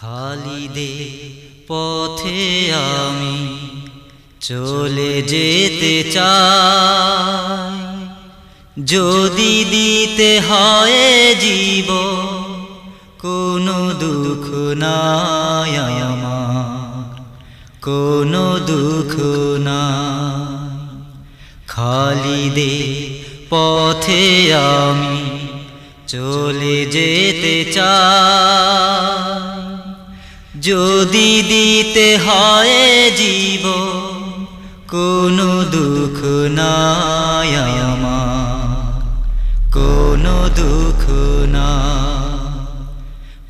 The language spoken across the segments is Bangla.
খালিদে পথে আমি চলে যেতে চাই। যদি দিতে হয় জীব, কোনো দুঃখ নাই কোনো দুঃখ নাই। খালিদে পথে আমি চলে যেতে চাই। যদি দিতে হয় জীব কোনো দুঃখ নাই আমার। কোনো দুঃখ না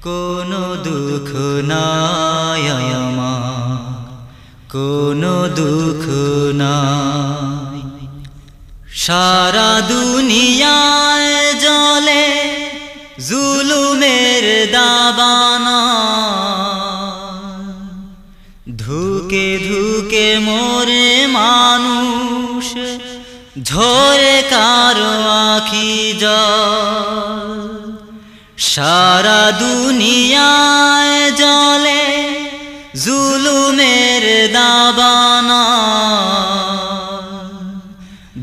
কোনো দুঃখ নাই আমার। কোনো দুঃখ নাই। সারা দুনিয়ায় জলে জুলুমের দাবানা মানুষ, ঝরে কারও আখি সারা দুনিয়ায় জলে জুলুমের দাবানা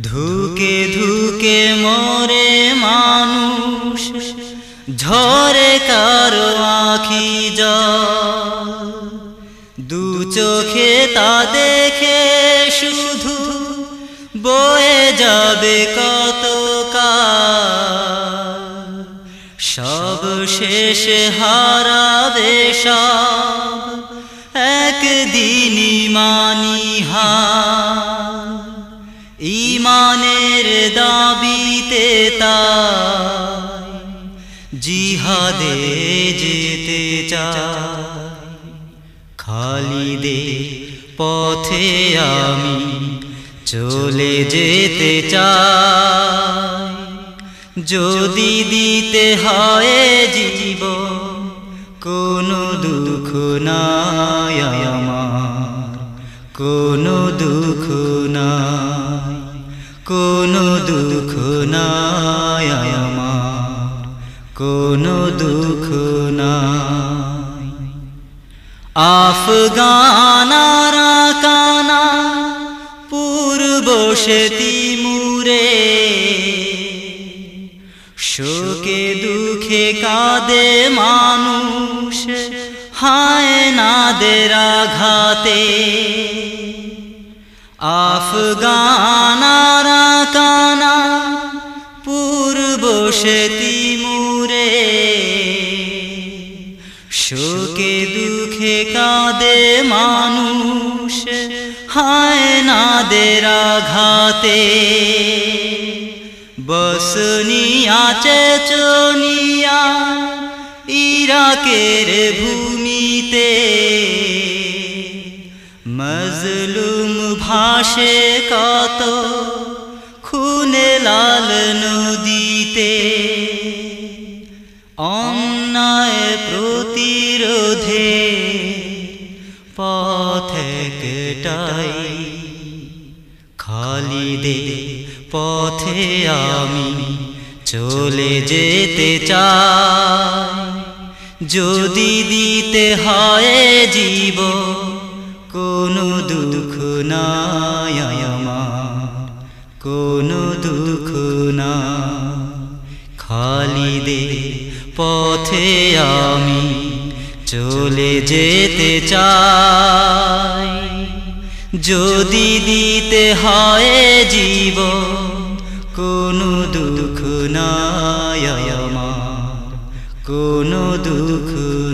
ধুকে ধুকে মোরে মানুষ, ঝরে কারও আখি দু চোখে তা দেখে শুধু বয়ে যাবে কত সব শেষে হারাবে সব একদিনই মানিহা ইমানের দাবিতে তাই জিহাদে যেতে চায় খালিদে পথে আমি চলে যেতে চাই। যদি দিতে হয় জীব কোনো দুঃখ নাই আমার। কোনো দুঃখ নাই, কোনো দুঃখ আমার। কোনো দুঃখ নাই। আফগানারা কানা পূর্ব সে তিমুরে শোকে দুঃখে কাঁদে মানুষ, হায় নাদের আঘাতে। আফগানারা কানা পূর্ব সে তিমুরে শোকে দুঃখে কাঁদে মানুষ নাদের আঘাতে। বসনিয়া, চেচনিয়া, ইরাকের ভূমিতে। মজলুম ভাসে কত খুনে লাল নদীতে। অন্যায় প্রতিরোধে পথ একটাই খালিদে পথে আমি চলে যেতে চাই। যদি দিতে হয় জীব, কোনো দুঃখ নাই আমার, কোনো দুঃখ না খালিদে পথে আমি চলে যেতে চাই। যদি দিতে হয় জীব কোনো দুঃখ নাই কোনো দুঃখ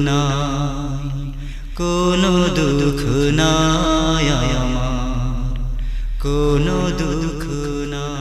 নাই, কোনো দুঃখ নাই কোনো দুঃখ নাই।